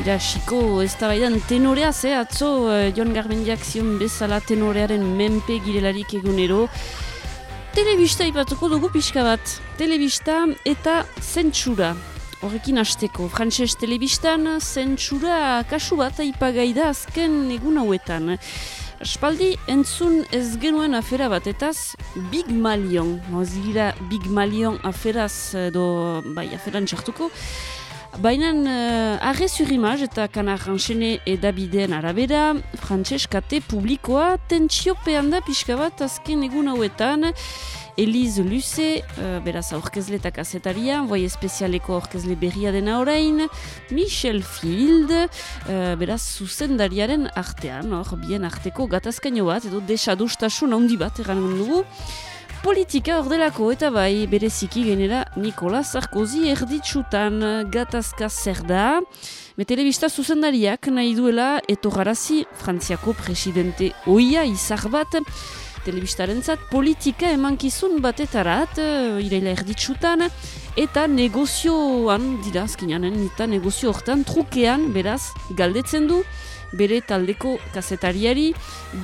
gira xiko ez da baidan tenorea ze atzo uh, Jon Garmendiak zion bezala tenorearen menpe girelarik egunero Telebista ipatuko dugu pixka bat Telebista eta zentsura Horrekin hasteko, frantses telebistan zentsura kasu bat aipagai da azken egun hauetan. Espaldi entzun ez genuen afera batetaz Big Malion. Mozigira Big Malion aferaz edo bai aferan txartuko. Baina uh, arre imaz eta kanar ranxene edabideen arabera, frantses kate publikoa tentsiopean da pixka bat azken egun hauetan. Elize Luce, uh, beraz aurkezle eta kasetaria, boi espezialeko aurkezle berria dena orain, Michel Field, uh, beraz zuzendariaren artean, hor, bien arteko gatazkaino bat, edo desadustasun handi bat eran dugu, Politika ordelako eta bai bereziki genera Nikola Sarkozy erditsutan gatazka zer da. Telebista zuzendariak nahi duela etorarazi Frantziako presidente oia izar bat. Telebistaren zat, politika emankizun batetarat, uh, iraila erditsutan, eta negozioan, dira azkinan, eta negozio hortan, trukean, beraz, galdetzen du, bere taldeko kazetariari,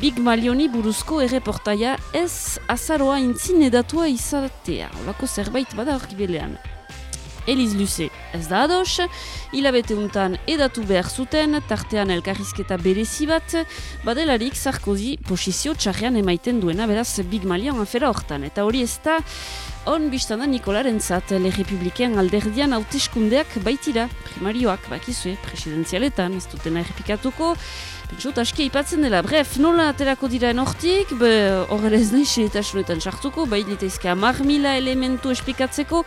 Big Malioni buruzko erreportaia ez azaroa intzin edatua izatea. Olako zerbait bada horkibelean. Eliz Luce ez da ados, hilabete untan edatu behar zuten, tartean elkarrizketa berezi bat, badelarik Sarkozy posizio txarrean emaiten duena, beraz Big Malian afera hortan. Eta hori ez da, on biztan da Nikolaren zat, Le Republikean alderdian hauteskundeak baitira, primarioak, bakizue, presidenzialetan, ez dutena errepikatuko, Pentsot, aski ipatzen dela, bref, nola aterako dira enortik, horre ez nahi xeetasunetan sartuko, bai litaizke amar mila elementu esplikatzeko,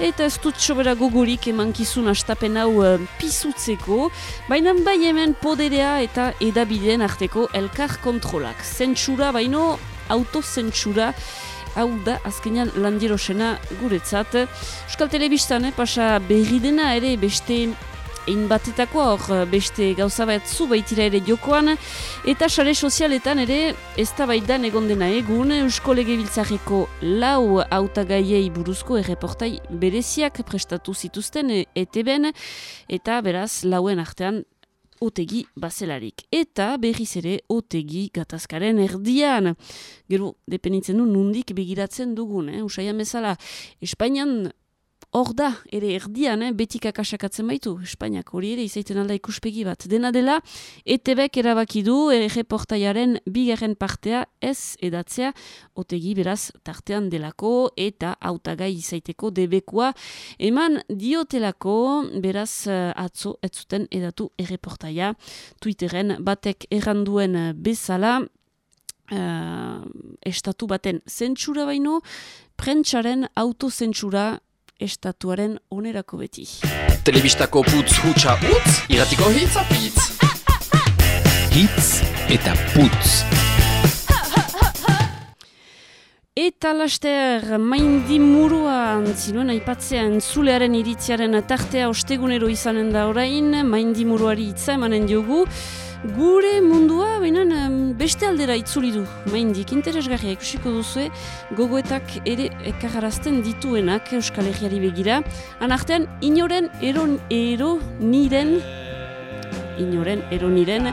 eta ez dut sobera gogurik emankizun astapen hau uh, pizutzeko, baina bai hemen poderea eta edabideen arteko elkar kontrolak. Zentsura, baino, autozentsura, hau da azkenean landirosena guretzat. Euskal Telebistan, eh, pasa berri dena ere beste Ein batetako hor eh, beste gauza bat zu baitira ere jokoan eta sare sozialetan ere ez da baitan egon dena egun Eusko Legebiltzareko lau autagaiei buruzko erreportai bereziak prestatu zituzten ETB-en eta beraz lauen artean otegi bazelarik. Eta berriz ere otegi gatazkaren erdian. Gero, depenitzen du nundik begiratzen dugun, eh? usaian bezala, Espainian hor da, ere erdian, eh, betik akasakatzen baitu, Espainiak hori ere izaiten alda ikuspegi bat. Dena dela, ETBek erabaki du, erreportaiaren bigarren partea ez edatzea, otegi beraz tartean delako eta autagai izaiteko debekua. Eman diotelako, beraz eh, atzo ez zuten edatu erreportaia, Twitteren batek erranduen bezala, uh, estatu baten zentsura baino, prentsaren autozentsura estatuaren onerako beti. Telebistako putz hutsa utz, iratiko hitz apitz. Hitz eta putz. Eta laster, maindi murua zinuen aipatzean zulearen iritziaren tartea ostegunero izanen da orain, maindi muruari hitza emanen diogu, Gure mundua, behinan, beste aldera itzuli du, maindik, interesgarria ikusiko duzue, gogoetak ere ekarrarazten dituenak Euskal Herriari begira. Anartean, inoren eron ero niren, inoren ero niren,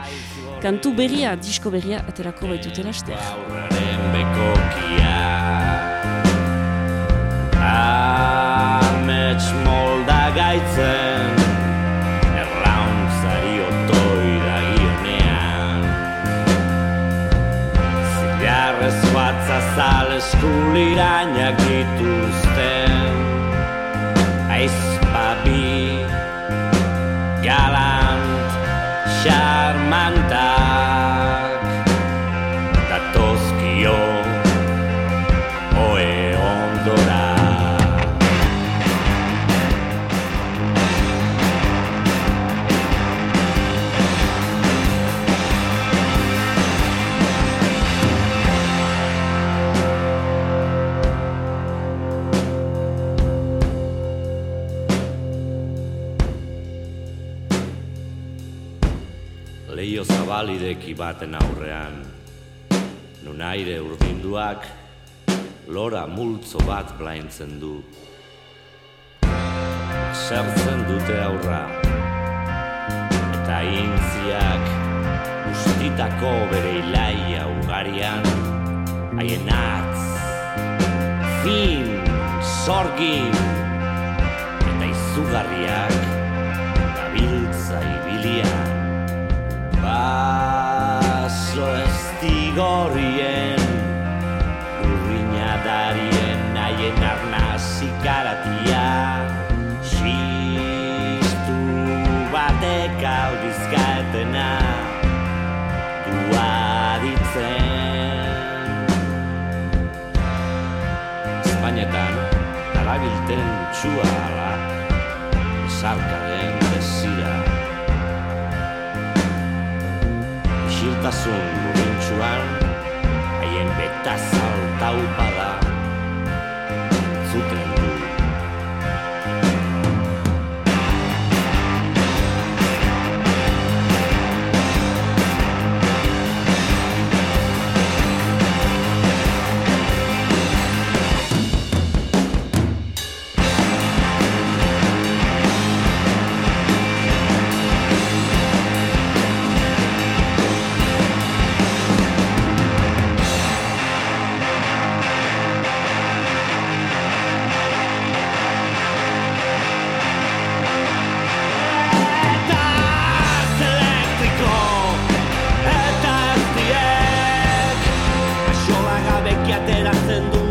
kantu berria, disko berria, aterako baitutela este. Aurraren bekokia, amets molda gaitzen, azal eskulirainak dituzten Aizpabi galant xarmantak leio zabalideki baten aurrean, nun aire urdinduak, lora multzo bat blaintzen du. Zertzen dute aurra, eta intziak ustitako bere ilaia ugarian. Haien atz fin, sorgin. Eta izugarriak gabiltza ibilian baso estigorien urriñadarien haien arnazik garatia xistu batek aldizkaetena Espainetan, darabilten txua ala, esarka Isiltasun murintxuan, haien betazal taupada, kiateratzen du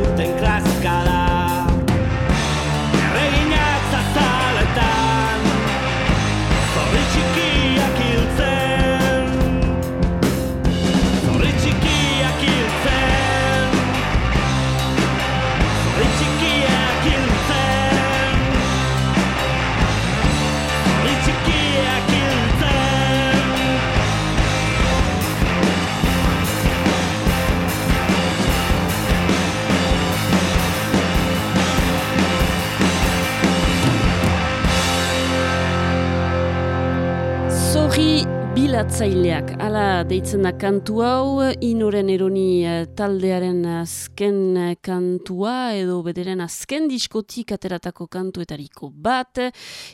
Bilatzaileak, ala deitzen da kantu hau, inoren eroni eh, taldearen azken eh, kantua, edo bederen azken diskotik ateratako kantuetariko bat,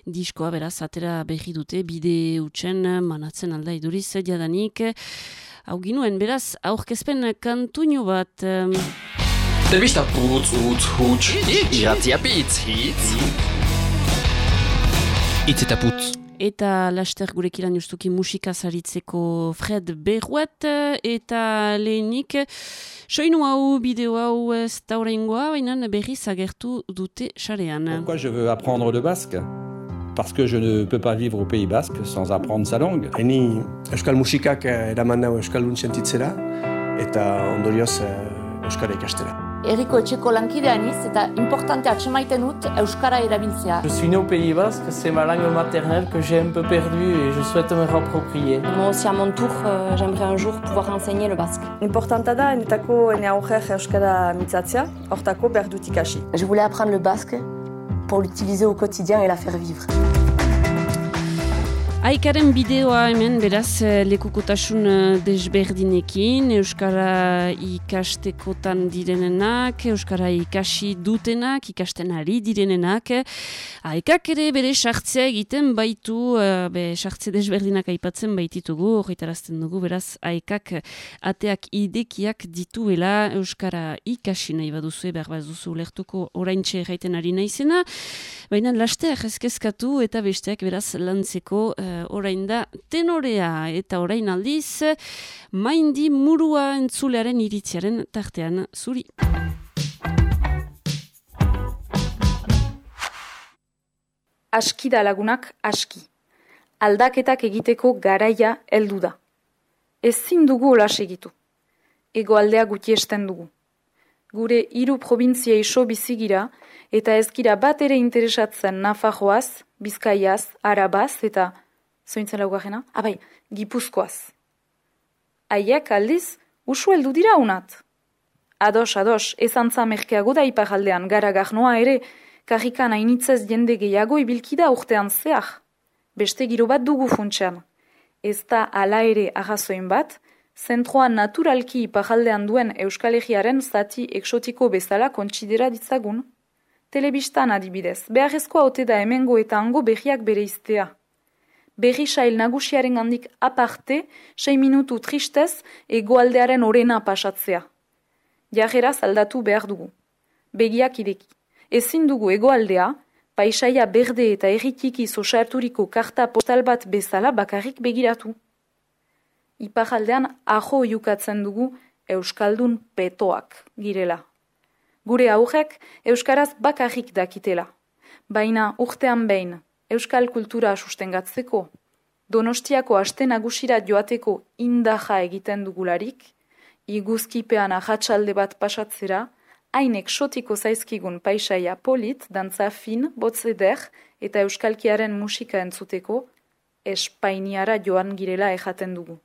diskoa beraz atera behi dute, bide utxen manatzen alda iduriz jadanik, hau ginuen beraz aurkezpen kantuño bat. Telebista putz, utz, hutz, iratzia pitz, hitz. Itz eta putz. Eta laster gurekilan justuki musika zaritzeko Fred Berruet eta lehenik soinu hau bideo hau ez taurengoa, baina berriz agertu dute xarean. Pourquoi je veux apprendre le basque Parce que je ne peux pas vivre au Pays Basque sans apprendre sa langue. Eni euskal musikak eraman nau euskal sentitzera eta ondorioz euskara ikastera. Eriko etxeko lankidea niz eta importante atxemaiten dut Euskara erabiltzea. Je suis né au Pays Basque, c'est ma langue maternelle que j'ai un peu perdue et je souhaite me rapproprier. Moi aussi à mon tour, euh, j'aimerais un jour pouvoir enseigner le basque. Importanta da, enetako ene aurrer Euskara mitzatzea, hortako behar dut ikasi. Je voulais apprendre le basque pour l'utiliser au quotidien et la faire vivre. Aikaren bideoa hemen beraz lekukotasun desberdinekin, Euskara ikastekotan direnenak, Euskara ikasi dutenak, ikasten ari direnenak. Aikak ere bere sartzea egiten baitu, be sartze desberdinak aipatzen baititugu, horretarazten dugu beraz Aikak ateak idekiak dituela Euskara ikasi nahi baduzue, behar baduzu lertuko oraintxe erraiten ari naizena, baina lasteak ezkezkatu eta besteak beraz lantzeko orain da tenorea eta orain aldiz maindi murua entzulearen iritziaren tartean zuri. Aski da lagunak aski. Aldaketak egiteko garaia heldu da. Ezin dugu olas egitu. Ego aldea gutiesten dugu. Gure hiru provintzia iso bizigira eta ezkira bat ere interesatzen Nafajoaz, Bizkaiaz, Arabaz eta zointzen laugarrena, abai, ah, gipuzkoaz. Aiek aldiz, usu heldu dira unat. Ados, ados, ez antza merkeago da iparaldean, gara garnoa ere, karrikan hainitzez jende gehiago ibilkida urtean zeak. Beste giro bat dugu funtsean. Ez da ala ere agazoin bat, zentroan naturalki iparaldean duen euskalegiaren zati eksotiko bezala kontsidera ditzagun. Telebistan adibidez, beharrezkoa ote da hemengo eta hango behiak bere iztea berri sail nagusiaren gandik aparte, sei minutu tristez, egoaldearen orena pasatzea. Jajeraz aldatu behar dugu. Begiak ideki. Ezin dugu egoaldea, paisaia berde eta erritiki sosarturiko karta postal bat bezala bakarrik begiratu. Ipajaldean ajo iukatzen dugu Euskaldun petoak girela. Gure aurrek Euskaraz bakarrik dakitela. Baina urtean behin, Euskal kultura sustengatzeko, Donostiako aste nagusira joateko indaja egiten dugularik, iguzkipean ahatsalde bat pasatzera, hain eksotiko zaizkigun paisaia polit, dantza fin, botzeder eta euskalkiaren musika entzuteko, espainiara joan girela ejaten dugu.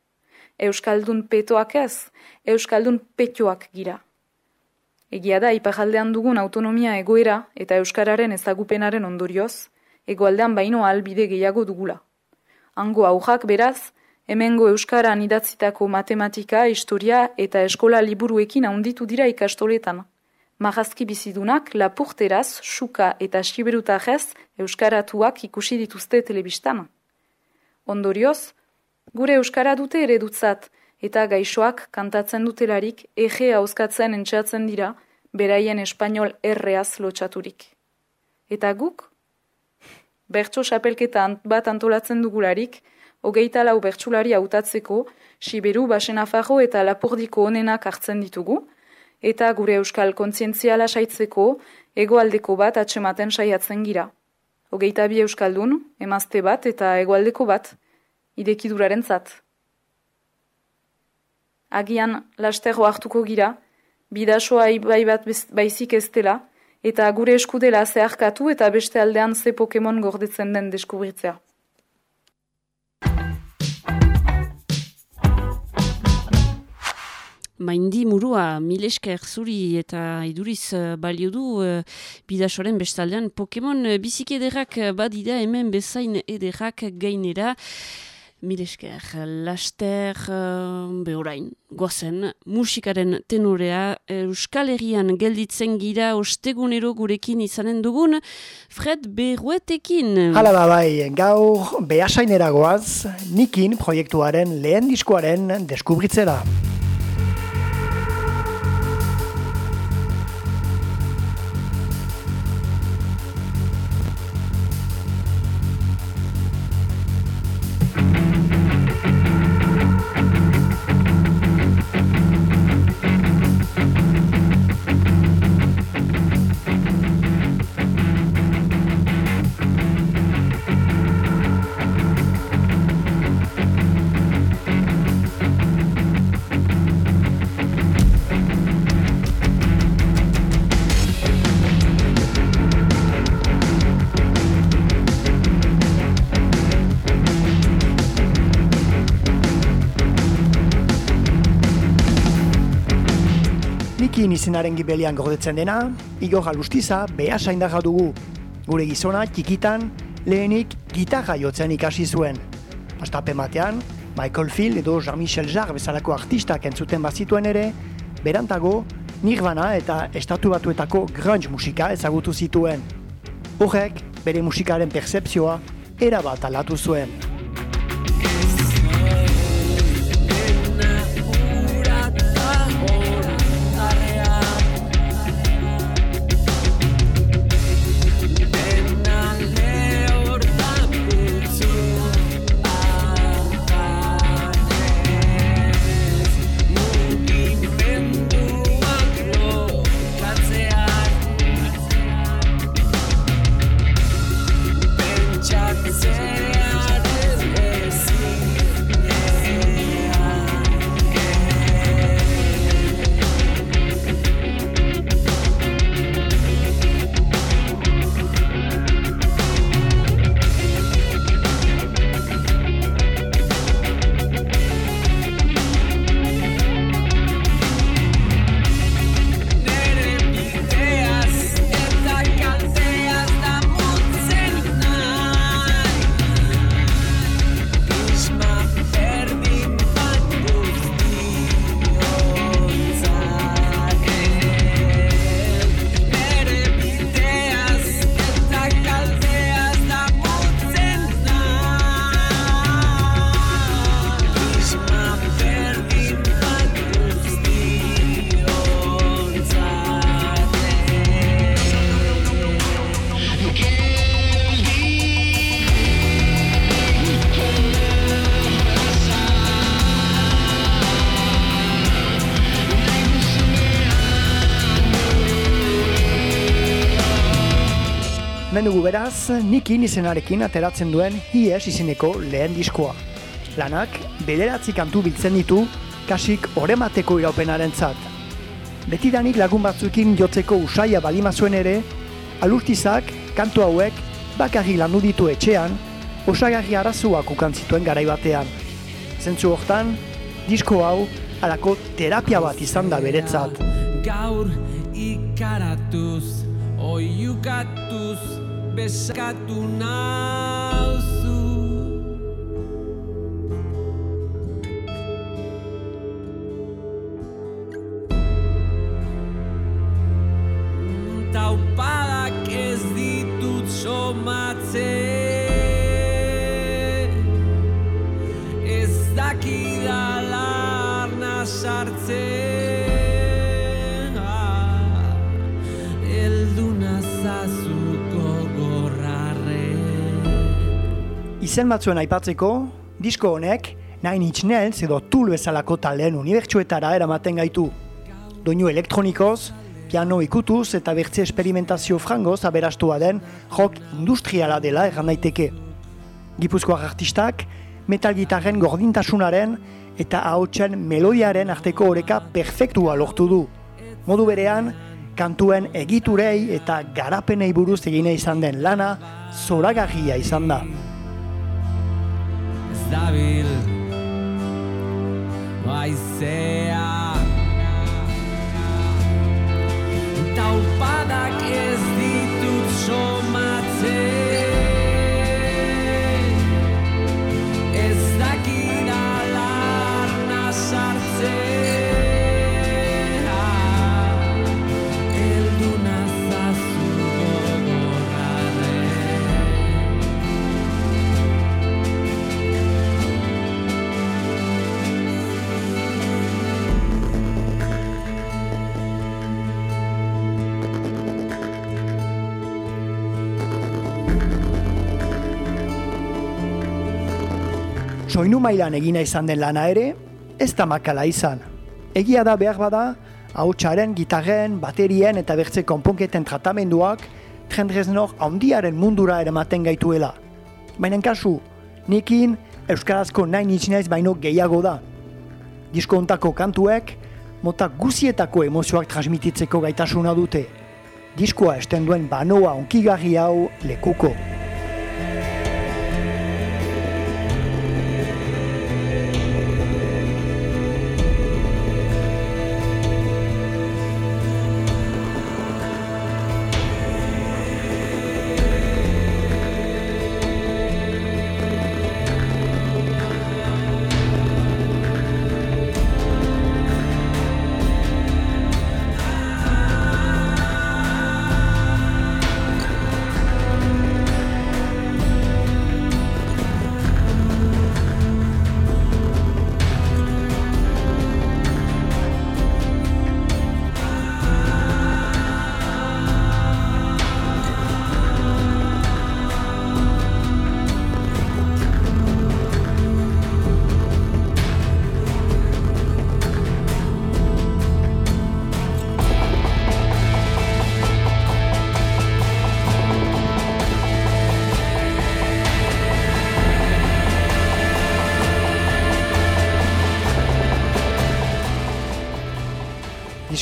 Euskaldun petoak ez, Euskaldun petioak gira. Egia da, ipajaldean dugun autonomia egoera eta Euskararen ezagupenaren ondorioz, egoaldean baino albide gehiago dugula. Hango aujak beraz, hemengo Euskaran idatzitako matematika, historia eta eskola liburuekin handitu dira ikastoletan. Marazki bizidunak, lapurteraz, suka eta siberutajez Euskaratuak ikusi dituzte telebistan. Ondorioz, gure Euskara dute eredutzat eta gaixoak kantatzen dutelarik ege hauzkatzen entxatzen dira beraien espainol erreaz lotxaturik. Eta guk? Bertso xapelketa bat antolatzen dugularik, hogeita lau bertsulari hautatzeko, Siberu, Basenafarro eta Lapordiko onenak hartzen ditugu, eta gure euskal kontzientziala saitzeko, egoaldeko bat atsematen saiatzen gira. Hogeita bi euskaldun, emazte bat eta egoaldeko bat, idekiduraren zat. Agian, lasterro hartuko gira, bidasoa ibai bat baizik ez dela, eta gure eskudela zeharkatu eta beste aldean ze Pokemon gordetzen den deskubritzea. Maindi murua, milesker zuri eta iduriz uh, balio du uh, bidasoren bestaldean Pokemon uh, bizik ederrak badida hemen bezain ederrak gainera. Milesker, laster uh, behorain, goazen, musikaren tenorea, Euskal Herrian gelditzen gira ostegunero gurekin izanen dugun, Fred Berruetekin. Hala da bai, gaur behasainera goaz, nikin proiektuaren lehen diskoaren deskubritzera. Nikin izenaren gibelian gordetzen dena, Igor Alustiza beha indarra dugu. Gure gizona, txikitan, lehenik gitarra jotzen ikasi zuen. Astapen batean, Michael Field edo Jean-Michel Jarre bezalako artistak entzuten bazituen ere, berantago, Nirvana eta estatu batuetako grunge musika ezagutu zituen. Horrek, bere musikaren percepzioa, erabat alatu zuen. Menugu beraz, nikin izenarekin ateratzen duen IES izeneko lehen diskoa. Lanak, bederatzi kantu biltzen ditu, kasik oremateko iraupenaren zat. Betidanik lagun batzuekin jotzeko usaia balimazuen ere, alurtizak, kantu hauek, bakarri landu ditu etxean, osagarri arazoak ukan zituen garai batean. Zentzu hortan, disko hau, alako terapia bat izan da beretzat. Gaur ikaratuz, oiukatuz, besakatu nauzu. Izen batzuen aipatzeko, disko honek, Nine Inch Nails edo Tool bezalako taldeen unibertsuetara eramaten gaitu. Doinu elektronikoz, piano ikutuz eta bertze esperimentazio frangoz aberastua den rock industriala dela erran daiteke. Gipuzkoak artistak, metal gitarren gordintasunaren eta ahotsen melodiaren arteko oreka perfektua lortu du. Modu berean, kantuen egiturei eta garapenei buruz egine izan den lana zoragarria izan da. Dabil Aizea Taupadak ez ditut somatzen soinu mailan egina izan den lana ere, ez da makala izan. Egia da behar bada, hautsaren, gitarren, baterien eta bertze konponketen tratamenduak Trent Reznor handiaren mundura eramaten gaituela. Baina kasu, nikin Euskarazko nahi Inch Nails baino gehiago da. Disko hontako kantuek, mota guzietako emozioak transmititzeko gaitasuna dute. Diskoa esten duen banoa onkigarri hau lekuko.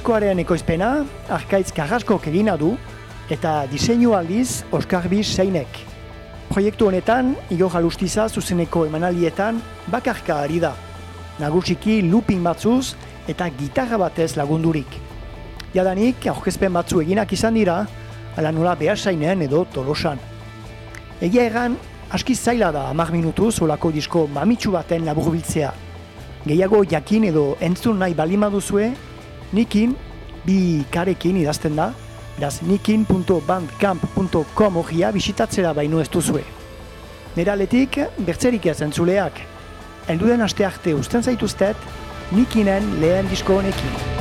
Diskoaren ekoizpena, Arkaitz Karraskok egina du, eta diseinu aldiz Oskar Bis Seinek. Proiektu honetan, Igor Alustiza zuzeneko emanalietan bakarka ari da. Nagusiki looping batzuz eta gitarra batez lagundurik. Jadanik, aurkezpen batzu eginak izan dira, ala nola behasainen edo tolosan. Egia egan, aski zaila da hamar minutu solako disko mamitsu baten laburbiltzea. Gehiago jakin edo entzun nahi balima duzue, nikin, bi karekin idazten da, beraz nikin.bandcamp.com hogia bisitatzera baino ez duzue. Nera aletik, bertzerik ez entzuleak. Aste arte usten zaituztet, nikinen lehen disko honekin.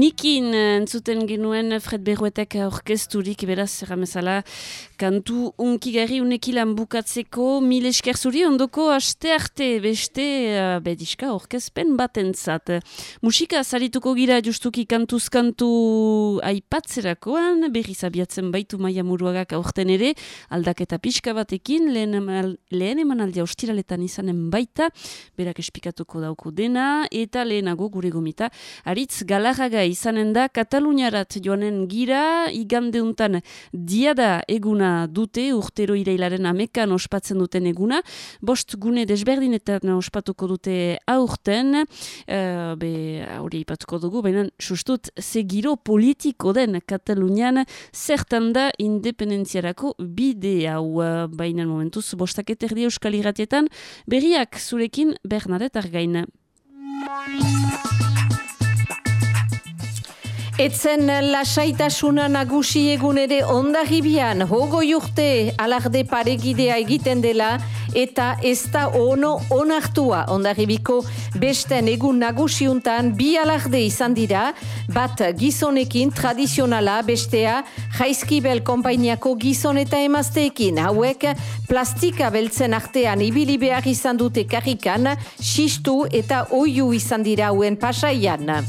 Nikin eh, entzuten genuen Fred Berruetek orkesturik, beraz, erramezala, kantu unkigarri unekilan bukatzeko, mil esker zuri ondoko aste arte beste uh, bediska orkezpen batentzat. Musika zarituko gira justuki kantuz kantu aipatzerakoan, berriz abiatzen baitu maia muruagak aurten ere, aldaketa pixka batekin, lehen, lehen emanaldia ostiraletan izanen baita, berak espikatuko dauko dena, eta lehenago gure gomita, aritz galarraga izanen da, Kataluniarat joanen gira, igandeuntan diada eguna dute, urtero irailaren amekan ospatzen duten eguna, bost gune desberdinetan ospatuko dute aurten, uh, be, hori ipatuko dugu, baina sustut, ze giro politiko den Katalunian, zertan da independentziarako bide hau, baina momentuz, bostak eterdi euskal irratietan, berriak zurekin Bernadette Argain. Etzen lasaitasuna nagusi egun ere ondarribian, hogo urte alarde paregidea egiten dela, eta ez da ono onartua ondarribiko besten egun nagusiuntan bi alarde izan dira, bat gizonekin tradizionala bestea jaizkibel konpainiako gizon eta emazteekin, hauek plastika beltzen artean ibili behar izan dute karrikan, xistu eta oiu izan dira hauen pasaian.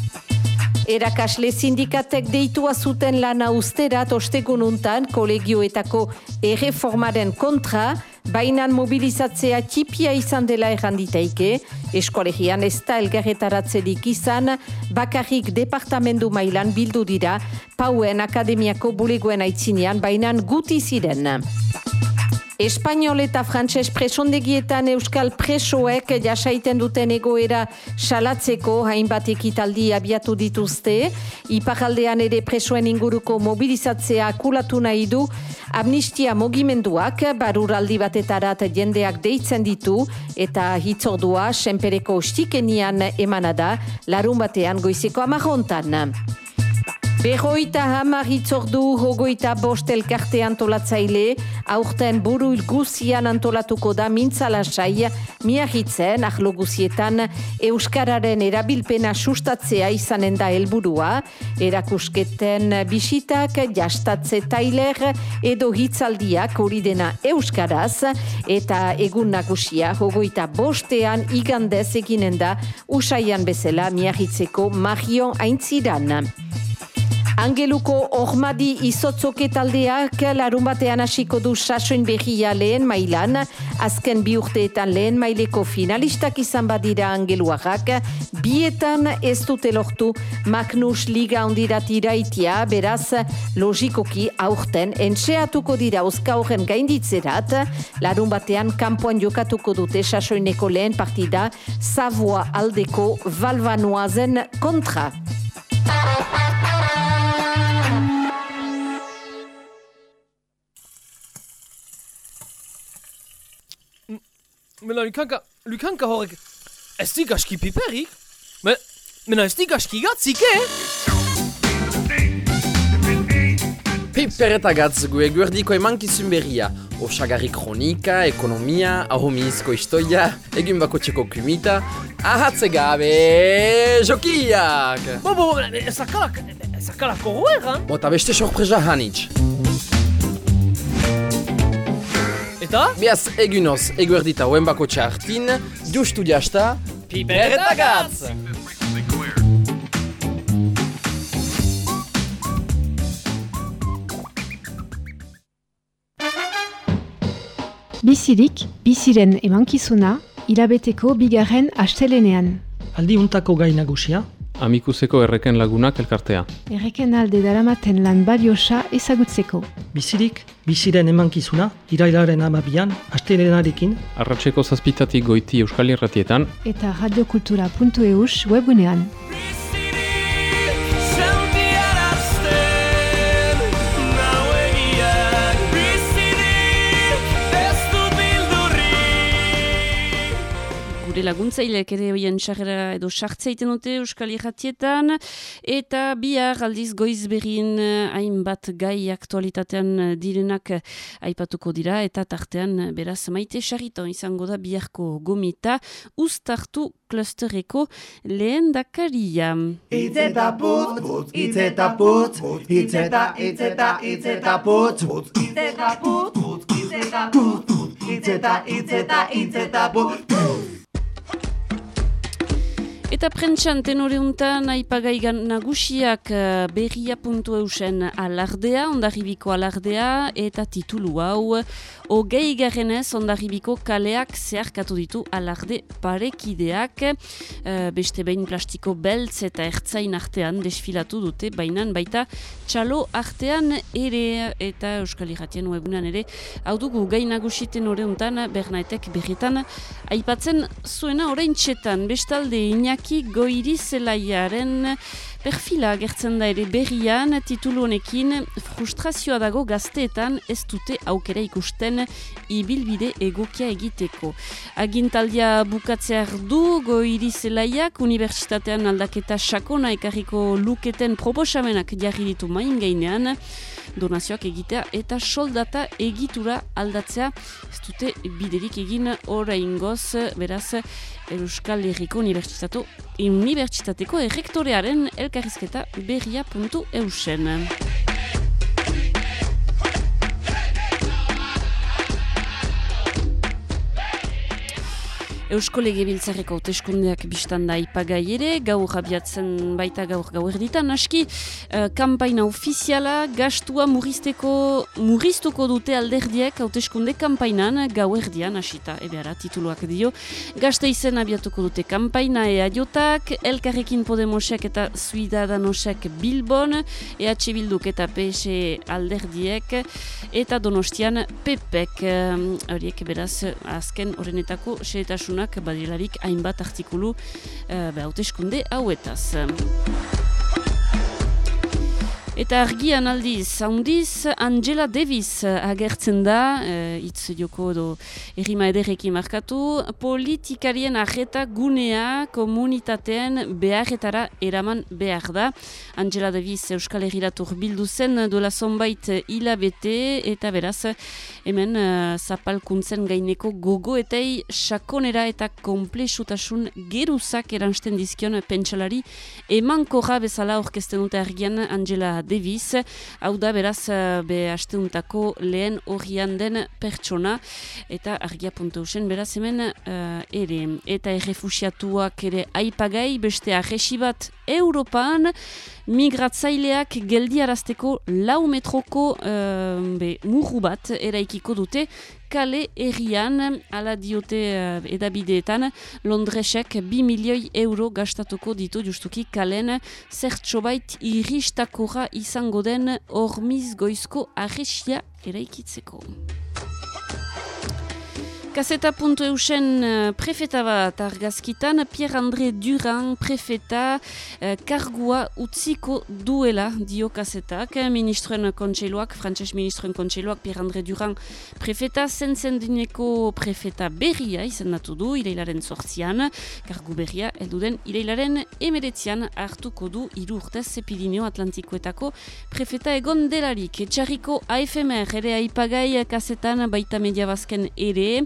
Erakasle sindikatek deitua zuten lana usterat ostegununtan kolegioetako erreformaren kontra, bainan mobilizatzea txipia izan dela erranditaike, eskolegian ez da elgarretaratzerik izan, bakarrik departamendu mailan bildu dira, pauen akademiako bulegoen aitzinean bainan guti ziren. Espainol eta frantses presondegietan euskal presoek jasaiten duten egoera salatzeko hainbat ekitaldi abiatu dituzte. Iparaldean ere presoen inguruko mobilizatzea akulatu nahi du amnistia mogimenduak baruraldi batetarat jendeak deitzen ditu eta hitzordua senpereko stikenian emanada larun batean goizeko amarrontan. Berroita hamar hitzordu hogoita bost elkarte antolatzaile, aurten buru guzian antolatuko da mintzalasai, miahitzen, ahlo guzietan, Euskararen erabilpena sustatzea izanen da helburua, erakusketen bisitak, jastatze tailer, edo hitzaldiak hori dena Euskaraz, eta egun nagusia hogoita bostean igandez eginen da, usaian bezala miahitzeko magion aintziran. Angeluko Ormadi izotzoke taldeak larun batean hasiko du sasoin behia lehen mailan, azken bi urteetan lehen maileko finalistak izan badira angeluarrak, bietan ez dute lortu. Magnus Liga ondirat iraitia, beraz logikoki aurten entxeatuko dira uzka horren gainditzerat, larun batean kanpoan jokatuko dute sasoineko lehen partida Savoie aldeko Valvanoazen kontra. Mena Lukanka, Lukanka horrek, ez dik aski piperik? Me, mena ez dik aski gatzik, eh? Piper eta gatz gu eguerdiko emankizun berria. Osagarri kronika, ekonomia, ahomizko istoia, egin bako txeko kumita, ahatze gabe, jokiak! Bo, bo, zakalak, zakalak horrela, Bota beste sorpresa hanitz. Eta? Biaz egunoz eguerdita hoen bako txartin, justu jasta, Piper eta gatz! Bizirik, biziren emankizuna, hilabeteko bigarren astelenean. Aldi untako gai nagusia, Amikuseko erreken lagunak elkartea. Erreken alde daramaten lan baliosa ezagutzeko. bizirik, biziren emankizuna, irailaren amabian, astelenarekin, Arratseko zazpitatik goiti euskal irratietan, Eta radiokultura.eus webgunean. Gure bere laguntzaileak ere hoien sarrera edo sartzea iten dute Euskal Irratietan, eta bihar aldiz goiz berrin hainbat gai aktualitatean eh, direnak eh, aipatuko dira, eta tartean eh, beraz maite sarriton izango da biharko gomita, ustartu klusterreko lehen dakaria. Itz eta putz, itz eta putz, itz eta, itz eta, putz, itz putz, itz putz, itz eta, itz eta, putz. Eta prentxan tenore untan aipagaigan nagusiak uh, berria puntu eusen alardea, ondarribiko alardea, eta titulu hau, hogei garrenez ondarribiko kaleak zeharkatu ditu alarde parekideak, uh, beste behin plastiko beltz eta ertzain artean desfilatu dute, bainan baita txalo artean ere, eta Euskal Irratien webunan ere, hau dugu gai nagusi tenore untan, bernaetek berrietan, aipatzen zuena orain txetan, bestalde inak Iñaki Goiri Zelaiaren perfila agertzen da ere berrian titulu honekin frustrazioa dago gazteetan ez dute aukera ikusten ibilbide egokia egiteko. Agintaldia bukatzear du Goiri Zelaiak unibertsitatean aldaketa sakona ekarriko luketen proposamenak jarri ditu main gainean. Donazioak egitea eta soldata egitura aldatzea ez dute biderik egin oraingoz. Beraz Euskal Herriko Unibertsitatu Unibertsitateko errektorearen elkarrizketa berria Eusko Legebiltzarreko hauteskundeak biztan da ipagai ere, gaur abiatzen baita gaur gaur erditan, aski, uh, kampaina ofiziala, gastua murrizteko, murriztuko dute alderdiek hauteskunde kampainan gaur erdian, asita, ebeara, tituluak dio. Gazte izen abiatuko dute kampaina ea jotak, Elkarrekin Podemosek eta Zuidadanosek Bilbon, EH Bilduk eta PS alderdiek, eta Donostian Pepek, um, horiek beraz, azken horrenetako, xeetasunak badilarik hainbat artikulu uh, hauteskunde hauetaz. Eta argian aldiz, handiz Angela Davis agertzen da, e, itz joko edo errima ederreki markatu, politikarien arreta gunea komunitateen beharretara eraman behar da. Angela Davis Euskal Herriratur bildu zen dola zonbait hilabete eta beraz hemen uh, zapalkuntzen gaineko gogo etei sakonera eta komplexutasun geruzak eransten dizkion pentsalari eman korra bezala orkesten dute argian Angela Davis, hau da beraz be asteuntako lehen horrian den pertsona eta argia puntu zen beraz hemen uh, ere. Eta errefusiatuak ere aipagai beste arresi bat Europan migratzaileak geldiarazteko lau metroko uh, be, murru bat eraikiko dute kale errian, ala diote uh, edabideetan, Londresek 2 milioi euro gastatuko ditu justuki kalen zertxobait iristakorra izango den ormiz goizko arresia eraikitzeko. Kaseta puntu eusen uh, prefeta bat argazkitan, Pierre-André Duran prefeta uh, kargua utziko duela dio kasetak. Ministroen kontseiloak, frantses ministroen kontseiloak, Pierre-André Duran prefeta, zentzen dineko prefeta berria izendatu du, ireilaren sortzian, kargu berria, elduden ireilaren emeretzian hartuko du iru urtez Pirineo Atlantikoetako prefeta egon delarik. Etxarriko AFMR ere aipagai kasetan baita media bazken ere,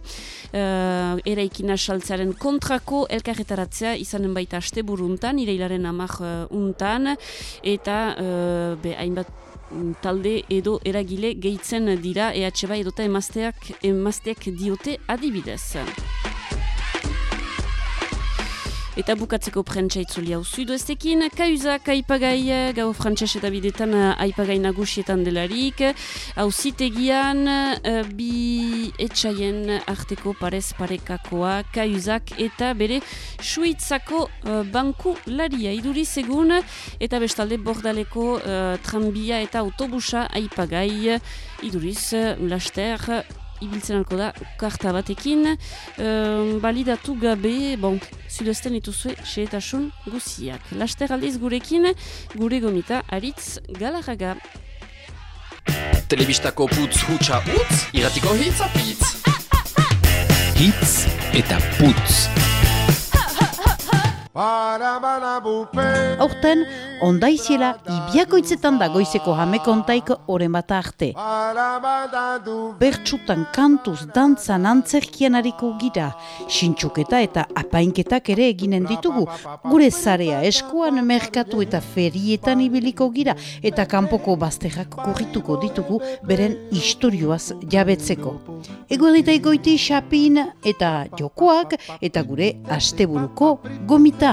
uh, eraikina saltzaren kontrako elkarretaratzea izanen baita aste buruntan, ireilaren amak uh, untan, eta uh, be, hainbat talde edo eragile gehitzen dira EH bai edota emazteak, emazteak diote adibidez. Eta bukatzeko prentsa itzuli hau zuidu eztekin, kauzak aipagai, gau frantses eta bidetan aipagai nagusietan delarik, hau zitegian, bi etxaien arteko parez parekakoa, kauzak eta bere suitzako banku laria. Iduriz egun, eta bestalde bordaleko uh, tranbia eta autobusa aipagai. Iduriz, laster, ibiltzen alko da karta batekin um, balidatu gabe bon, sudezten ituzue xeetasun guziak laster aldiz gurekin gure gomita aritz galarraga Telebistako putz hutsa utz, iratiko hitz apitz. Hitz eta putz. Aurten, ondaiziela ibiakoitzetan da goizeko jamekontaik oren bat arte. Bertsutan kantuz, dantzan, antzerkian hariko gira, sintxuketa eta apainketak ere eginen ditugu. Gure zarea eskuan merkatu eta ferietan ibiliko gira eta kanpoko bazterrak kurrituko ditugu beren istorioaz jabetzeko. Eguerita egoiti xapin eta jokoak eta gure asteburuko gomita.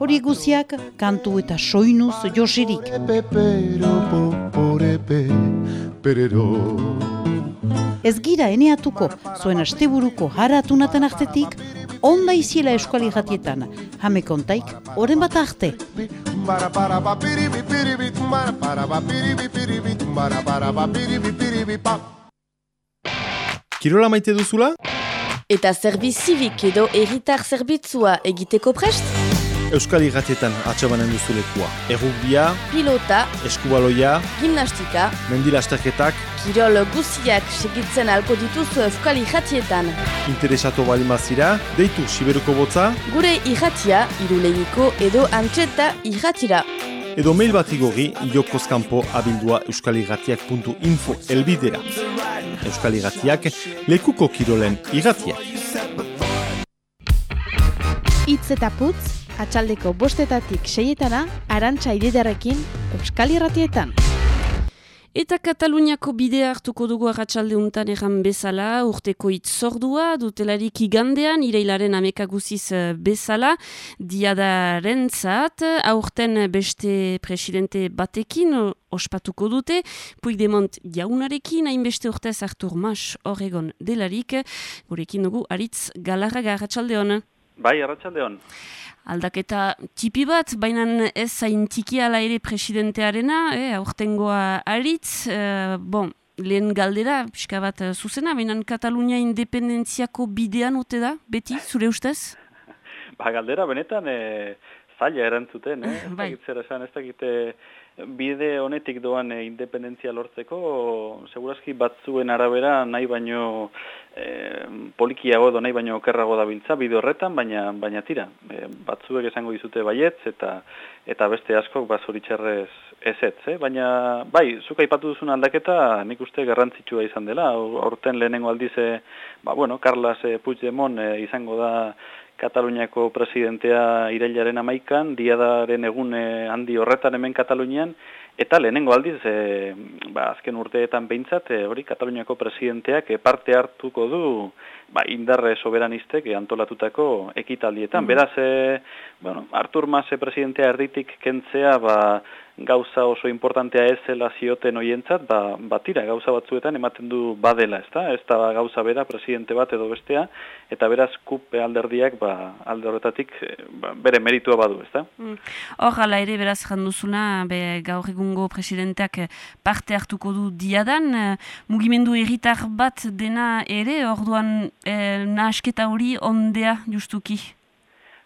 Hori guziak kantu eta soinuz josirik. Ez gira eneatuko, zuen asteburuko haratunaten artetik, onda iziela eskuali jatietan, jame kontaik, oren bat arte. Kirola maite duzula? Eta zerbiz zibik edo erritar zerbitzua egiteko prest? Euskal Irratietan atxabanen duzulekua. Errugbia, Pilota, eskubaloia, gimnastika, mendilasterketak, kirol guziak segitzen alko dituzu Euskal Irratietan. interesatu balimazira, deitu Siberuko botza, Gure irratia, irulegiko edo antxeta irratira. edo mail bat igorri jokozkampo abildua euskalirratiak.info elbidera. Euskal Irratiak, lekuko kirolen irratiak. Itz eta putz, atxaldeko bostetatik seietana, arantxa ididarekin, Euskal Irratietan. Eta Kataluniako bidea hartuko dugu arratsalde untan erran bezala, urteko itzordua, dutelarik igandean, irailaren amekaguziz eh, bezala, diadaren zat, aurten beste presidente batekin ospatuko dute, Puigdemont jaunarekin, hainbeste urtez Artur Mas Oregon delarik, gurekin dugu aritz galarraga arratsalde hona. Bai, arratsalde hon. Aldaketa tipi bat, baina ez zain tiki ala ere presidentearena, eh, aurtengoa aritz, eh, bon, lehen galdera, pixka bat eh, zuzena, baina Katalunia independentziako bidean ote da, beti, zure ustez? Ba, galdera benetan e, zaila erantzuten, eh? Ez Bai. dakit zer esan, ez dakit e, bide honetik doan e, independentzia lortzeko, segurazki batzuen arabera nahi baino e, polikiago edo nahi baino okerrago dabiltza bide horretan, baina baina tira. E, batzuek esango dizute baietz eta eta beste askok ba zoritxarrez ezetz, eh? baina bai, zuk aipatu duzun aldaketa nik uste garrantzitsua izan dela. Aur- Aurten lehenengo aldiz e, ba bueno, Carles Puigdemont e, izango da Kataluniako presidentea irailaren amaikan, diadaren egun eh, handi horretan hemen Katalunian, eta lehenengo aldiz, e, ba, azken urteetan behintzat, e, hori Kataluniako presidenteak e, parte hartuko du ba, indarre soberanistek antolatutako ekitaldietan. Mm. Beraz, e, bueno, Artur Mas e, presidentea erditik kentzea, ba, gauza oso importantea ez zela zioten hoientzat, ba, ba tira, gauza batzuetan ematen du badela, ezta? Ez da gauza bera presidente bat edo bestea, eta beraz kup alderdiak ba, alde horretatik eh, ba, bere meritua badu, ezta? Mm. Hor, ala ere, beraz, janduzuna, be, gaur egungo presidenteak eh, parte hartuko du diadan, eh, mugimendu erritar bat dena ere, orduan eh, nahasketa hori ondea justuki.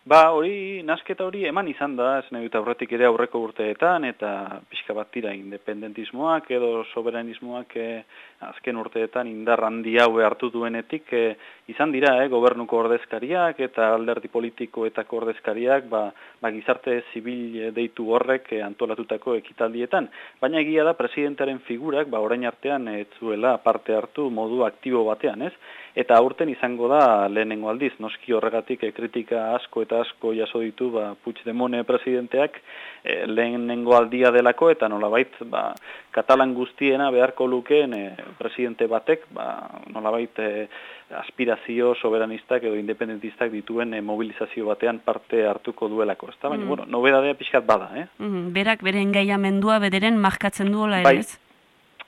Ba, hori, nasketa hori eman izan da, ez nahi dut aurretik ere aurreko urteetan, eta pixka bat tira independentismoak edo soberanismoak eh, azken urteetan indar handi hartu duenetik eh, izan dira, eh, gobernuko ordezkariak eta alderdi politikoetako ordezkariak, ba, ba gizarte zibil deitu horrek eh, antolatutako ekitaldietan. Baina egia da presidentaren figurak, ba orain artean ez zuela parte hartu modu aktibo batean, ez? Eta aurten izango da lehenengo aldiz, noski horregatik eh, kritika asko eta asko jaso ditu ba, Puigdemone presidenteak eh, lehenengo aldia delako eta nolabait ba, katalan guztiena beharko lukeen eh, presidente batek ba, nolabait eh, aspirazio soberanistak edo independentistak dituen eh, mobilizazio batean parte hartuko duelako. Ezta? Baina, Mm. bueno, nobedadea pixkat bada, eh? Mm, berak bere engaiamendua bederen markatzen duela ere, Bai. ez?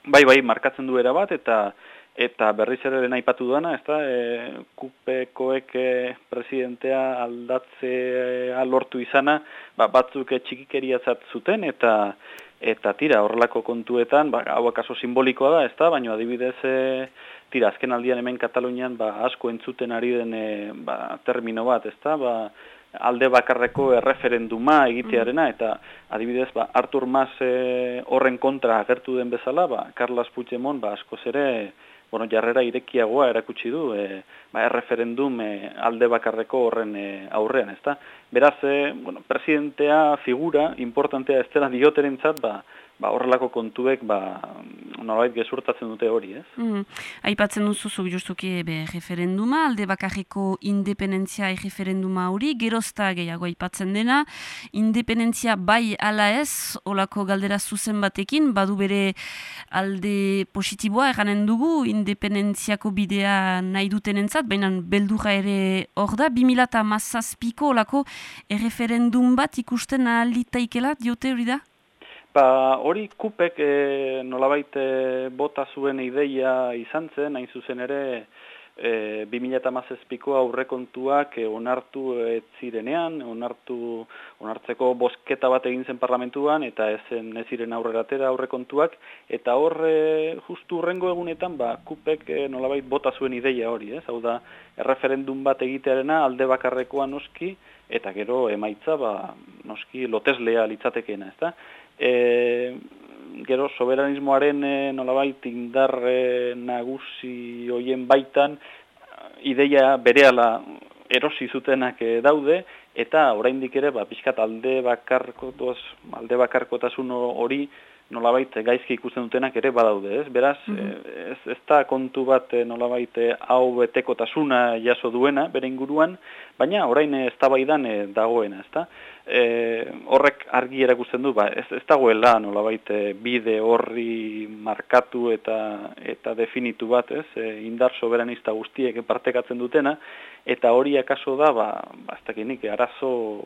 Bai, bai, markatzen du era bat, eta eta berriz ere lehen aipatu duena, ez da, e, kupekoek e, presidentea aldatzea lortu izana, ba, batzuk e, txikikeriatzat zuten, eta eta tira, horrelako kontuetan, ba, hau akaso simbolikoa da, ez da, baina adibidez, e, tira, azken aldian hemen Katalunian, ba, asko entzuten ari den e, ba, termino bat, ez da, ba, alde bakarreko erreferenduma egitearena, eta adibidez, ba, Artur Mas e, horren kontra agertu den bezala, ba, Carles Puigdemont ba, askoz ere bueno, jarrera irekiagoa erakutsi du, e, ba, erreferendum e, alde bakarreko horren e, aurrean, ezta? Beraz, e, bueno, presidentea figura importantea ez dela dioterentzat, ba, ba, horrelako kontuek ba, nolabait gezurtatzen dute hori, ez? Mm. Aipatzen duzu zuk justuki be, referenduma, alde bakarriko independentzia referenduma hori, gerozta gehiago aipatzen dena, independentzia bai ala ez, olako galdera zuzen batekin, badu bere alde positiboa eranen dugu, independentziako bidea nahi duten entzat, baina beldurra ere hor da, 2000 mazazpiko olako erreferendum bat ikusten alitaikela, diote hori da? Ba, hori kupek e, nolabait e, bota zuen ideia izan zen, hain zuzen ere, e, 2008ko aurrekontuak e, onartu ez zirenean, onartu, onartzeko bosketa bat egin zen parlamentuan, eta ez zen ez ziren aurreratera aurrekontuak, eta hor justu urrengo egunetan, ba, kupek e, nolabait bota zuen ideia hori, ez? Hau da, erreferendum bat egitearena alde bakarrekoa noski, eta gero emaitza, ba, noski loteslea litzatekeena, ez da? E, gero soberanismoaren e, nolabait indar e, nagusi hoien baitan ideia berehala erosi zutenak e, daude eta oraindik ere ba pixkat alde bakarkotas alde bakarkotasun hori nolabait gaizki ikusten dutenak ere badaude, ez? Beraz, ez, ez da kontu bat nolabait hau betekotasuna jaso duena bere inguruan, baina orain eztabaidan e, dagoena, ezta? E, horrek argi erakusten du, ba, ez, ez dagoela nolabait bide horri markatu eta eta definitu bat, ez? E, indar soberanista guztiek partekatzen dutena eta hori akaso da, ba, ba ez dakinik, arazo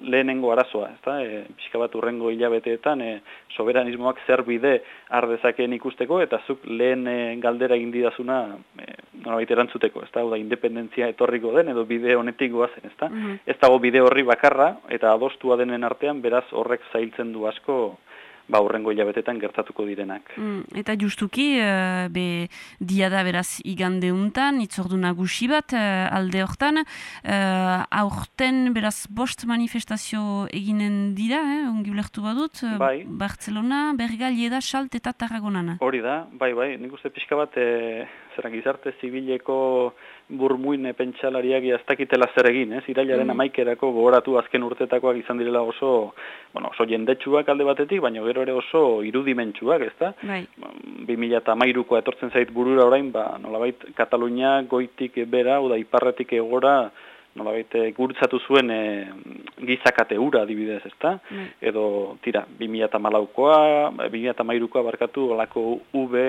lehenengo arazoa, ezta? E, pixka bat urrengo hilabeteetan e, soberanismoak zer bide ardezakeen ikusteko eta zuk lehen e, galdera egin didazuna e, nolabait erantzuteko, ezta? Da independentzia etorriko den edo bide honetik goazen, ezta? Mm Ez dago bide horri bakarra eta adostua denen artean beraz horrek zailtzen du asko ba urrengo hilabetetan gertatuko direnak. Mm, eta justuki, uh, be, dia da beraz igande untan, itzordu nagusi bat uh, alde hortan, uh, aurten beraz bost manifestazio eginen dira, eh, ongi ulertu badut, bai. Barcelona, Bergal, Ieda, Salt eta Tarragonana. Hori da, bai, bai, nik uste pixka bat, e, zera gizarte zibileko burmuin pentsalariak jaztakitela zer egin, ez? Irailaren mm. amaikerako gogoratu azken urtetakoak izan direla oso, bueno, oso jendetsuak alde batetik, baina gero ere oso irudimentsuak, ezta? Bai. 2013koa etortzen zait burura orain, ba, nolabait Katalunia goitik bera, oda iparretik egora, nolabait gurtzatu zuen e, gizakate ura adibidez, ezta? Bai. Edo, tira, 2013koa, 2013koa barkatu, olako V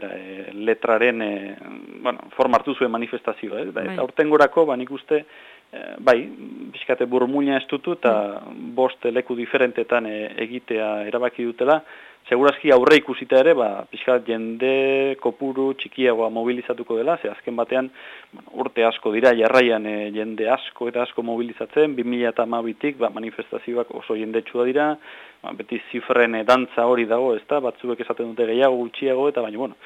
zera, e, letraren e, bueno, formartu zuen manifestazioa, eh? Ba, Bai. eta aurten gorako, ba, nik uste, bai, bizkate burmuina estutu eta bost leku diferentetan e, egitea erabaki dutela, Segurazki aurre ikusita ere, ba, pixkat jende kopuru txikiagoa mobilizatuko dela, ze azken batean urte asko dira jarraian e, jende asko eta asko mobilizatzen, 2008tik ba, manifestazioak oso jendetsua dira, ba, beti zifren dantza hori dago, ez da, batzuek esaten dute gehiago gutxiago, eta baina, bueno,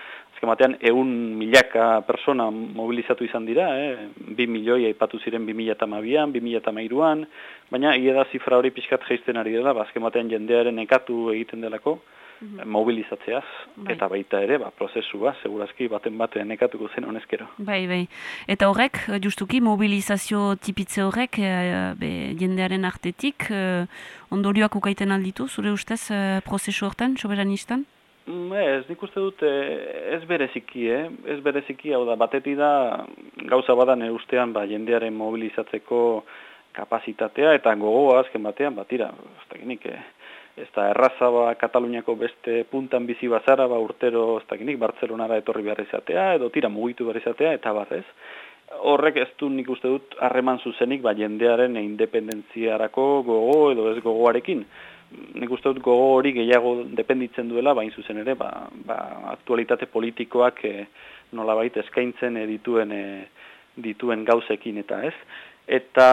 azken batean eun milaka persona mobilizatu izan dira, eh? bi milioi aipatu ziren 2008an, 2008an, baina hie da zifra hori pixkat geizten ari dela, ba, azken batean jendearen ekatu egiten delako, mobilizatzeaz, Bai. eta baita ere, ba, prozesua, segurazki baten batean nekatuko zen honezkero. Bai, bai. Eta horrek, justuki, mobilizazio tipitze horrek, e, be, jendearen artetik, e, ondorioak ukaiten alditu, zure ustez, e, prozesu hortan, soberanistan? Mm, Ez, nik uste dut eh, ez bereziki, eh? ez bereziki, hau da, bateti da gauza badan ustean ba, jendearen mobilizatzeko kapazitatea eta gogoa azken batean, batira, ez dakinik, eh? ez da erraza ba, Kataluniako beste puntan bizi bazara, ba, urtero, ez dakinik, Bartzelonara etorri behar izatea, edo tira mugitu behar izatea, eta bat ez. Horrek ez du nik uste dut harreman zuzenik ba, jendearen independentziarako gogo edo ez gogoarekin nik uste dut gogo hori gehiago dependitzen duela, bain zuzen ere, ba, ba, aktualitate politikoak e, nolabait eskaintzen e, dituen, e, dituen gauzekin eta ez. Eta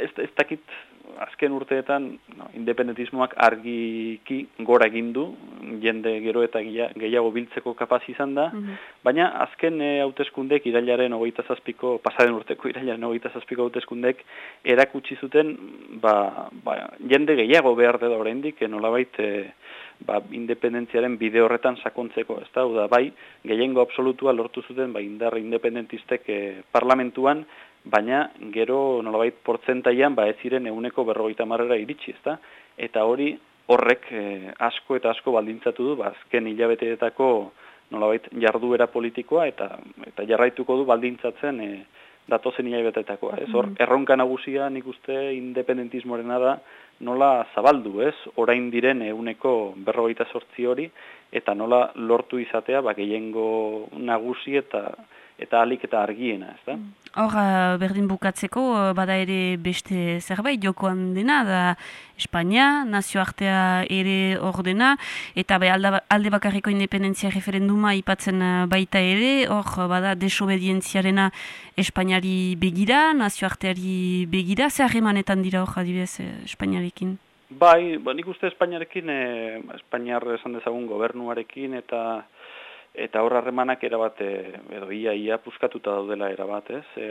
ez, ez dakit azken urteetan no, independentismoak argiki gora egin du, jende gero eta gehi- gehiago biltzeko kapaz izan da, baina azken e, hauteskundek irailaren hogeita zazpiko, pasaren urteko irailaren hogeita zazpiko hauteskundek erakutsi zuten ba, ba, jende gehiago behar dela oraindik e, nolabait e, ba, independentziaren bide horretan sakontzeko, ez da, da bai, gehiengo absolutua lortu zuten ba, indar independentistek e, parlamentuan, baina gero nolabait portzentaian ba ez ziren euneko berrogeita marrera iritsi, ezta? Eta hori horrek eh, asko eta asko baldintzatu du, ba, azken hilabeteetako nolabait jarduera politikoa eta eta jarraituko du baldintzatzen e, datozen hilabeteetakoa, ez? Hor, Mhm. erronka nagusia nik uste independentismoarena da nola zabaldu, ez? Orain diren euneko berrogeita sortzi hori, eta nola lortu izatea, ba, gehiengo nagusi eta eta alik eta argiena, ez da? Hor, eh, berdin bukatzeko, eh, bada ere beste zerbait jokoan dena, da Espainia, nazioartea ere hor dena, eta be alda, alde bakarriko independentzia referenduma ipatzen eh, baita ere, hor bada desobedientziarena Espainiari begira, nazioarteari begira, zer harremanetan dira hor adibidez Espainiarekin? Bai, ba, nik uste Espainiarekin, e, Espainiar esan dezagun gobernuarekin eta eta hor harremanak erabat, e, edo ia, ia puskatuta daudela erabat, ez? E,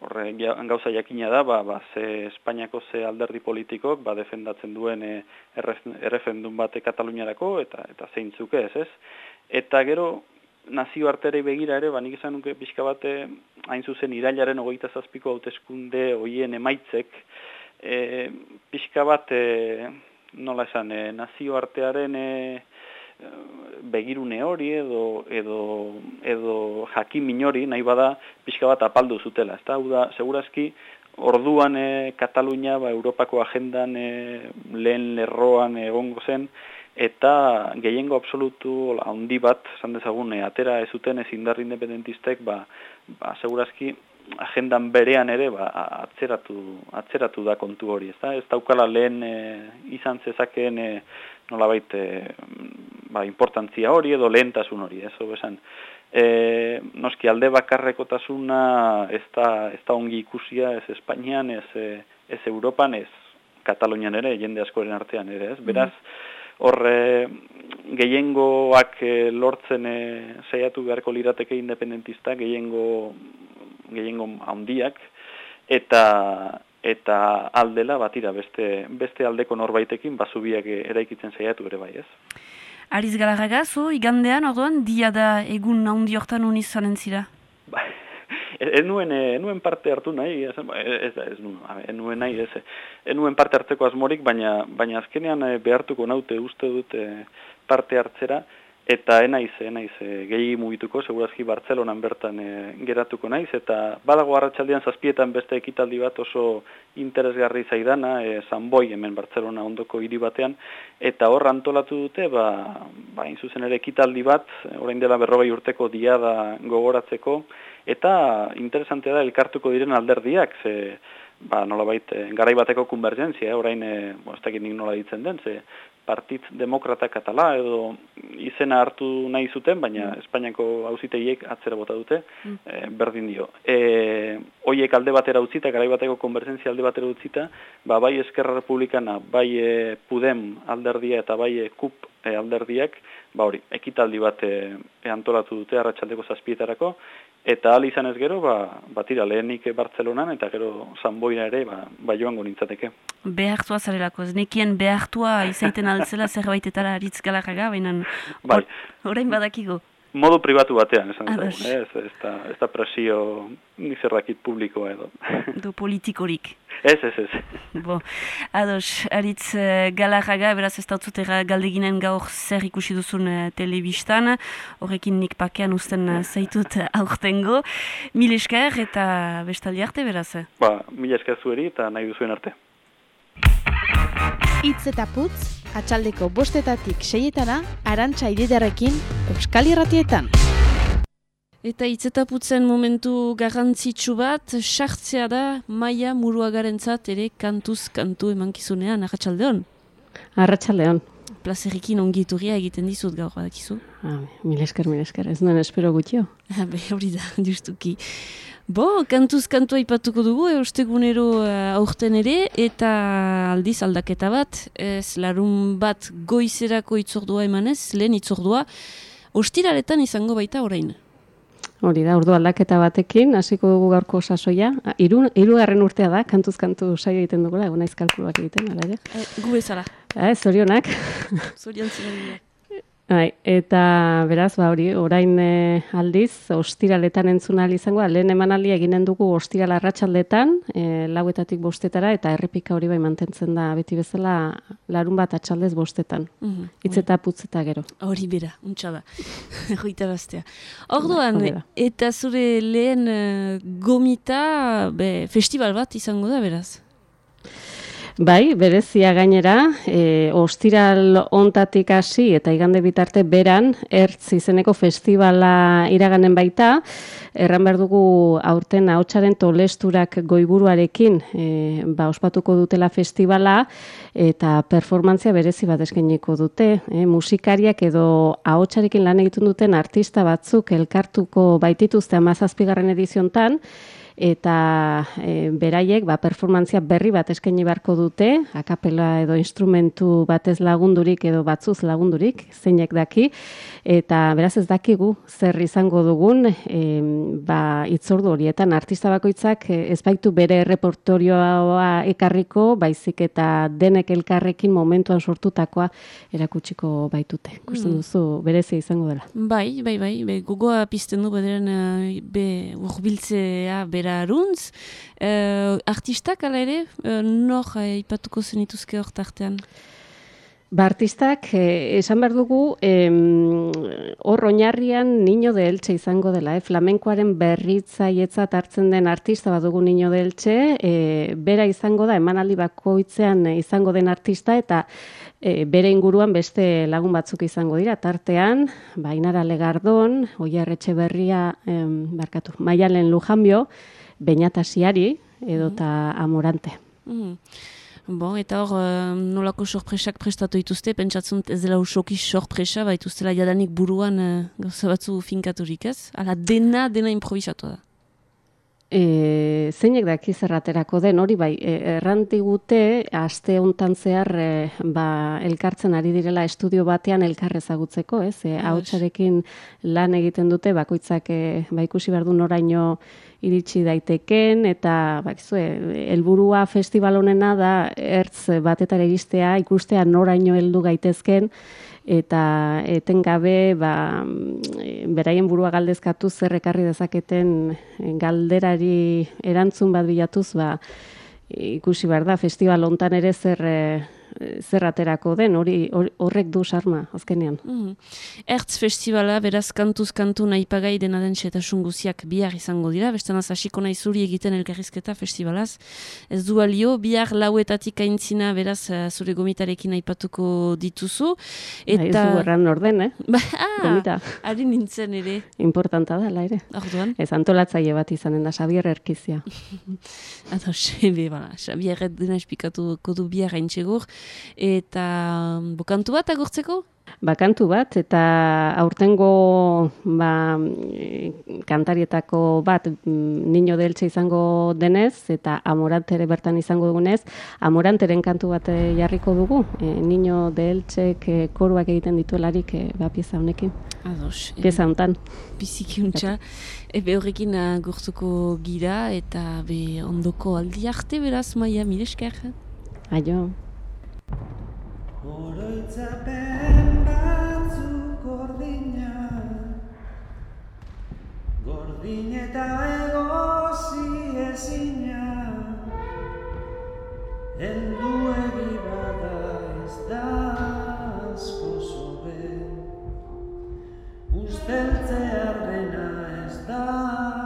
horre gauza jakina da, ba, ba, ze Espainiako ze alderdi politikok ba, defendatzen duen e, erref- erreferendum bate Kataluniarako eta eta zeintzuk ez, ez? Eta gero, nazioarterei begira ere, ba, nik esan nuke pixka bate, hain zuzen irailaren hogeita zazpiko hauteskunde hoien emaitzek, e, pixka bat, e, nola esan, e, nazioartearen e, begirune hori edo edo edo jakin hori nahi bada pixka bat apaldu zutela, ezta? Hau da, segurazki orduan e, Katalunia ba, Europako agendan e, lehen lerroan egongo zen eta gehiengo absolutu handi bat, esan dezagun, e, atera ez zuten ez indar independentistek, ba, ba, segurazki agendan berean ere ba, atzeratu, atzeratu da kontu hori, ezta? Ez daukala lehen e, izan zezakeen e, nolabait e, ba, importantzia hori edo lehentasun hori, ez esan. E, noski alde bakarrekotasuna ez da, ez da ongi ikusia, ez Espainian, ez, e, ez Europan, ez Katalonian ere, jende askoren artean ere, ez? Beraz, hor e, gehiengoak e, lortzen e, saiatu beharko lirateke independentista, gehiengo, gehiengo handiak, eta eta aldela batira beste beste aldeko norbaitekin bazubiak eraikitzen saiatu ere bai, ez? Ariz Galarraga, zu, igandean, orduan, dia da egun handi hortan honi zanen zira? Ez ez nuen, ez nuen parte hartu nahi, ez, ez, ez, nuen, ez nuen nahi, ez, ez nuen parte hartzeko asmorik, baina, baina azkenean eh, behartuko naute uste dut eh, parte hartzera, eta enaiz, enaiz, e, gehi mugituko, segurazki Bartzelonan bertan e, geratuko naiz, eta badago arratsaldean zazpietan beste ekitaldi bat oso interesgarri zaidana, e, Zanboi hemen Bartzelona ondoko hiri batean, eta hor antolatu dute, ba, ba in zuzen ere ekitaldi bat, orain dela berrogei urteko diada gogoratzeko, eta interesantea da elkartuko diren alderdiak, ze, ba, nolabait, e, garai bateko konvergentzia, eh, orain, e, bo, ez dakit nik nola ditzen den, ze, Partit Demokrata Katala edo izena hartu nahi zuten, baina Espainiako auzitegiek atzera bota dute, e, berdin dio. E, oiek alde batera utzita, garai bateko konbersentzia alde batera utzita, ba, bai Eskerra Republikana, bai e, Pudem alderdia eta bai e, KUP alderdiak, ba hori, ekitaldi bat e, antolatu dute arratsaldeko zazpietarako, eta ahal izan ez gero, ba, batira lehenik Bartzelonan, eta gero Zanboira ere, ba, ba joango nintzateke. Behartua zarelako, ez nekien behartua izaiten altzela zerbaitetara aritz galarraga, baina Bai. orain badakigo. Modu pribatu batean, esan eh? ez, ez, da, ez da presio nizerrakit publikoa edo. Du politikorik. ez, ez, ez. Bo, ados, aritz uh, galarraga, beraz ez dautzutera galdeginen gaur zer ikusi duzun uh, telebistan, horrekin nik pakean usten uh, zaitut aurtengo. Mil esker eta bestaldi arte, beraz. eh? Ba, mila esker zueri eta nahi duzuen arte. Itz eta putz, atxaldeko bostetatik seietana, arantxa ididarekin, Euskal Irratietan. Eta itzetaputzen momentu garrantzitsu bat, sartzea da maia muruagarentzat ere kantuz kantu emankizunean, arratsaldeon. Arratxaldeon. Plazerikin ongiturria egiten dizut gaur badakizu. Ah, mil esker, mil esker, ez nuen espero gutio. Be, hori da, justuki. Bo, kantuz kantua ipatuko dugu, e, ostegunero uh, aurten ere, eta aldiz aldaketa bat, ez larun bat goizerako itzordua emanez, lehen itzordua, ostiraletan izango baita orain. Hori da, ordu aldaketa batekin, hasiko dugu gaurko sasoia. Ah, Hiru hirugarren urtea da, kantuz kantu saio egiten dugula, egon naiz kalkuluak egiten, ala ere. E, gu bezala. Eh, zorionak. Zorion. Bai, eta beraz, ba hori, orain e, aldiz, ostiraletan entzun ahal izango, da, lehen emanaldia eginen dugu ostiral arratsaldetan, e, lauetatik bostetara, eta errepika hori bai mantentzen da, beti bezala, larun bat atxaldez bostetan. Mhm, Hitz eta putz eta gero. Hori bera, untsa da. Hoita bastea. Orduan, Bai, da. eta zure lehen eh, gomita, be, festival bat izango da, beraz. Bai, berezia gainera, e, ostiral ontatik hasi eta igande bitarte beran, ertz izeneko festivala iraganen baita, erran behar dugu aurten ahotsaren tolesturak goiburuarekin e, ba, ospatuko dutela festivala eta performantzia berezi bat eskainiko dute. E, musikariak edo ahotsarekin lan egiten duten artista batzuk elkartuko baitituzte amazazpigarren ediziontan, eta e, beraiek ba, performantzia berri bat eskaini beharko dute, akapela edo instrumentu batez lagundurik edo batzuz lagundurik, zeinek daki, eta beraz ez dakigu zer izango dugun, e, ba, itzordu horietan artista bakoitzak e, ez baitu bere repertorioa ekarriko, baizik eta denek elkarrekin momentuan sortutakoa erakutsiko baitute. Ikusten Mm. duzu berezia izango dela. Bai, bai, bai, be, gogoa pizten du bederen uh, be urbiltzea bera aruntz. Uh, artistak ala ere, uh, nor uh, ipatuko zenituzke hor tartean? Ba, artistak, eh, esan behar dugu, em, hor oinarrian Niño de Elche izango dela, eh? flamenkoaren berritzailetzat hartzen den artista badugu Niño de Elche, eh, bera izango da, emanaldi bakoitzean izango den artista, eta eh, bere inguruan beste lagun batzuk izango dira, tartean, Bainara Legardon, Oiarretxe Berria, em, barkatu, Maialen Lujanbio, Beñata Siari, edota Amorante. Mm. Bon, eta hor, uh, nolako sorpresak prestatu dituzte, pentsatzen ez dela usoki sorpresa, baituztela jadanik buruan uh, gauza batzu finkaturik ez? Ala dena, dena improvisatu da. E, zeinek daki zerraterako den, hori bai, e, errantigute, aste hontan zehar, e, ba, elkartzen ari direla estudio batean elkar ezagutzeko, ez? E, hautsarekin lan egiten dute, bakoitzak e, ba, ikusi behar du noraino iritsi daiteken, eta bakizue, helburua festival honena da, ertz batetara iristea, ikustea noraino heldu gaitezken, eta etengabe ba, mm, beraien burua galdezkatu zer ekarri dezaketen galderari erantzun bat bilatuz ba, ikusi behar da festival hontan ere zer eh, zer aterako den hori hor- horrek du sarma azkenean. Mm. Ertz festivala, beraz kantuz kantu nahi pagai dena den xetasun guziak bihar izango dira, bestanaz hasiko nahi zuri egiten elkarrizketa festivalaz. Ez du alio, bihar lauetatik aintzina, beraz eh, zure gomitarekin aipatuko dituzu. Eta... Ez du orden, eh? Ba, ah, Gomita. ari nintzen ere. Importanta da, ere. Orduan? Ez antolatzaile bat izanen da, Xabier Erkizia. Ados, be, bala, Xabier dena espikatuko du bihar haintxegur. Eta, mm, bokantu bat agurtzeko? Bakantu bat, eta aurtengo ba, kantarietako bat mm, Niño deltxe izango denez, eta Amorante ere bertan izango dugunez, Amoranteren kantu bat eh, jarriko dugu, e, Niño deltxek e, koruak egiten dituelarik e, ba, pieza honekin. Ados. Pieza honetan. Biziki untxa. Ebe horrekin agurtuko gira eta be ondoko aldi arte beraz maia miresker. Aio. Oroitzapen batzuk gordina Gordin eta egozi ezina. Heldu egi bada ez da asko zobe Usteltzearrena ez da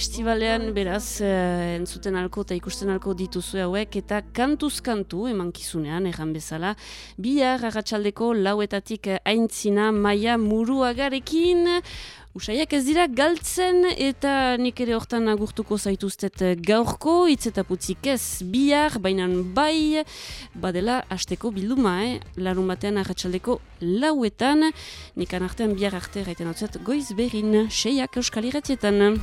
festivalean beraz eh, entzuten alko eta ikusten alko dituzu hauek eta kantuz kantu emankizunean erran bezala bihar arratsaldeko lauetatik aintzina maia muruagarekin Usaiak ez dira galtzen eta nik ere hortan agurtuko zaituztet gaurko, hitz eta putzik ez bihar, baina bai, badela asteko bilduma, eh? larun batean arratsaldeko lauetan, nik anartean bihar arte gaiten hau goiz berin, seiak euskal irratietan.